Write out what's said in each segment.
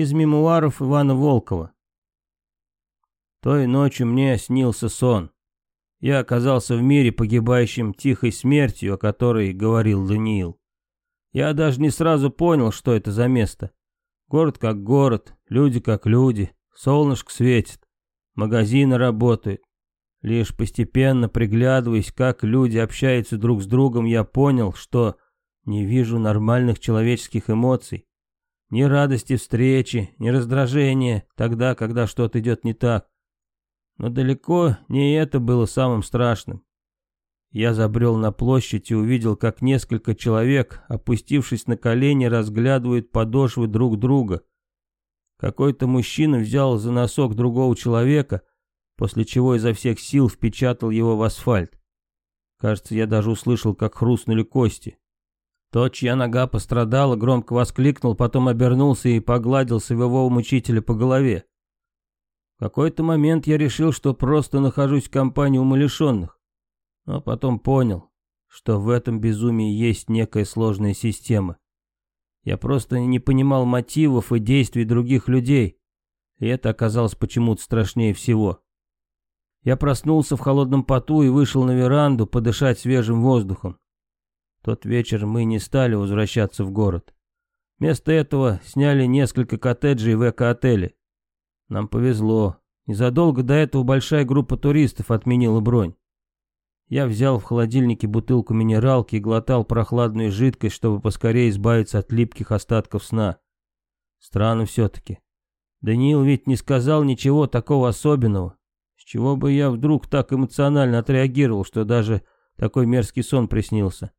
из мемуаров Ивана Волкова. Той ночью мне снился сон. Я оказался в мире, погибающим тихой смертью, о которой говорил Даниил. Я даже не сразу понял, что это за место. Город как город, люди как люди, солнышко светит, магазины работают. Лишь постепенно приглядываясь, как люди общаются друг с другом, я понял, что не вижу нормальных человеческих эмоций. Ни радости встречи, ни раздражения тогда, когда что-то идет не так. Но далеко не это было самым страшным. Я забрел на площадь и увидел, как несколько человек, опустившись на колени, разглядывают подошвы друг друга. Какой-то мужчина взял за носок другого человека, после чего изо всех сил впечатал его в асфальт. Кажется, я даже услышал, как хрустнули кости. Тот, чья нога пострадала, громко воскликнул, потом обернулся и погладил своего мучителя по голове. В какой-то момент я решил, что просто нахожусь в компании умалишенных, но потом понял, что в этом безумии есть некая сложная система. Я просто не понимал мотивов и действий других людей, и это оказалось почему-то страшнее всего. Я проснулся в холодном поту и вышел на веранду подышать свежим воздухом. Тот вечер мы не стали возвращаться в город. Вместо этого сняли несколько коттеджей в эко-отеле. Нам повезло. Незадолго до этого большая группа туристов отменила бронь. Я взял в холодильнике бутылку минералки и глотал прохладную жидкость, чтобы поскорее избавиться от липких остатков сна. Странно все-таки. Даниил ведь не сказал ничего такого особенного. С чего бы я вдруг так эмоционально отреагировал, что даже такой мерзкий сон приснился?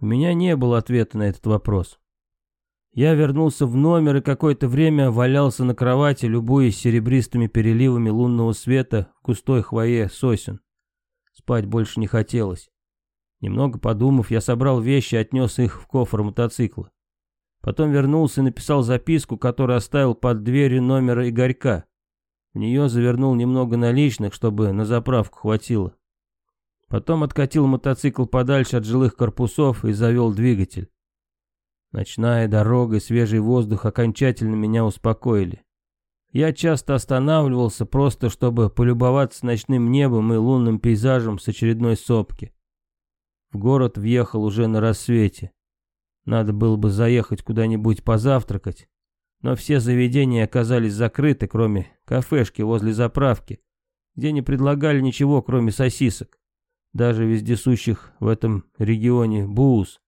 У меня не было ответа на этот вопрос. Я вернулся в номер и какое-то время валялся на кровати, любуясь серебристыми переливами лунного света в густой хвое сосен. Спать больше не хотелось. Немного подумав, я собрал вещи и отнес их в кофр мотоцикла. Потом вернулся и написал записку, которую оставил под дверью номера Игорька. В нее завернул немного наличных, чтобы на заправку хватило. Потом откатил мотоцикл подальше от жилых корпусов и завел двигатель. Ночная дорога и свежий воздух окончательно меня успокоили. Я часто останавливался просто, чтобы полюбоваться ночным небом и лунным пейзажем с очередной сопки. В город въехал уже на рассвете. Надо было бы заехать куда-нибудь позавтракать, но все заведения оказались закрыты, кроме кафешки возле заправки, где не предлагали ничего, кроме сосисок, даже вездесущих в этом регионе буус.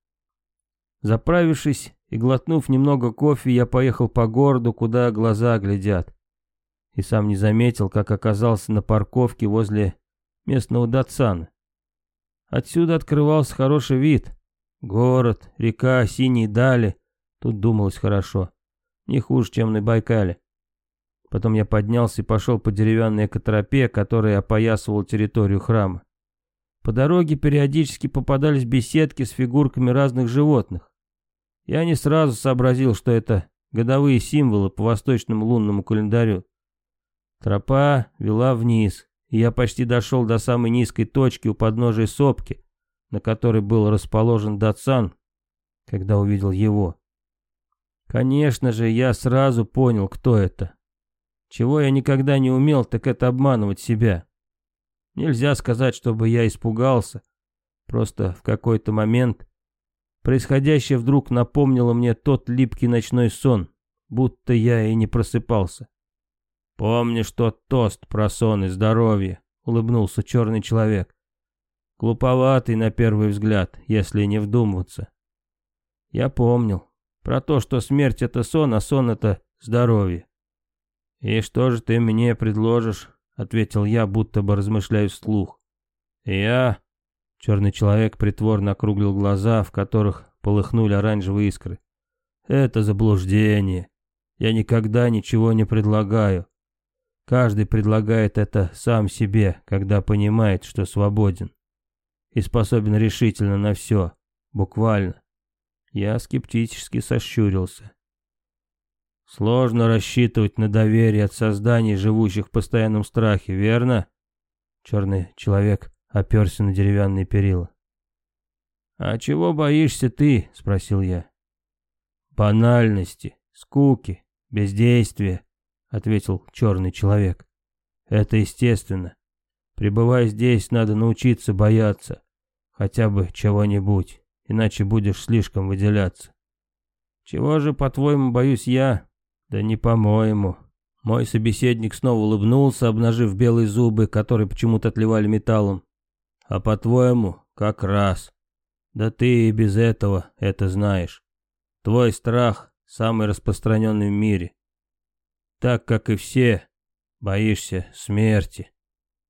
Заправившись и глотнув немного кофе, я поехал по городу, куда глаза глядят. И сам не заметил, как оказался на парковке возле местного Датсана. Отсюда открывался хороший вид. Город, река, синие дали. Тут думалось хорошо. Не хуже, чем на Байкале. Потом я поднялся и пошел по деревянной экотропе, которая опоясывала территорию храма. По дороге периодически попадались беседки с фигурками разных животных. Я не сразу сообразил, что это годовые символы по восточному лунному календарю. Тропа вела вниз, и я почти дошел до самой низкой точки у подножия сопки, на которой был расположен Датсан, когда увидел его. Конечно же, я сразу понял, кто это. Чего я никогда не умел, так это обманывать себя. Нельзя сказать, чтобы я испугался. Просто в какой-то момент Происходящее вдруг напомнило мне тот липкий ночной сон, будто я и не просыпался. «Помнишь тот тост про сон и здоровье?» — улыбнулся черный человек. Глуповатый на первый взгляд, если не вдумываться. Я помнил. Про то, что смерть — это сон, а сон — это здоровье. «И что же ты мне предложишь?» — ответил я, будто бы размышляю вслух. «Я Черный человек притворно округлил глаза, в которых полыхнули оранжевые искры. «Это заблуждение. Я никогда ничего не предлагаю. Каждый предлагает это сам себе, когда понимает, что свободен. И способен решительно на все. Буквально. Я скептически сощурился. Сложно рассчитывать на доверие от созданий, живущих в постоянном страхе, верно? Черный человек оперся на деревянные перила. «А чего боишься ты?» — спросил я. «Банальности, скуки, «Бездействие», — ответил черный человек. «Это естественно. Пребывая здесь, надо научиться бояться. Хотя бы чего-нибудь, иначе будешь слишком выделяться». «Чего же, по-твоему, боюсь я?» «Да не по-моему». Мой собеседник снова улыбнулся, обнажив белые зубы, которые почему-то отливали металлом. «А по-твоему, как раз. Да ты и без этого это знаешь. Твой страх самый распространенный в мире. Так как и все, боишься смерти.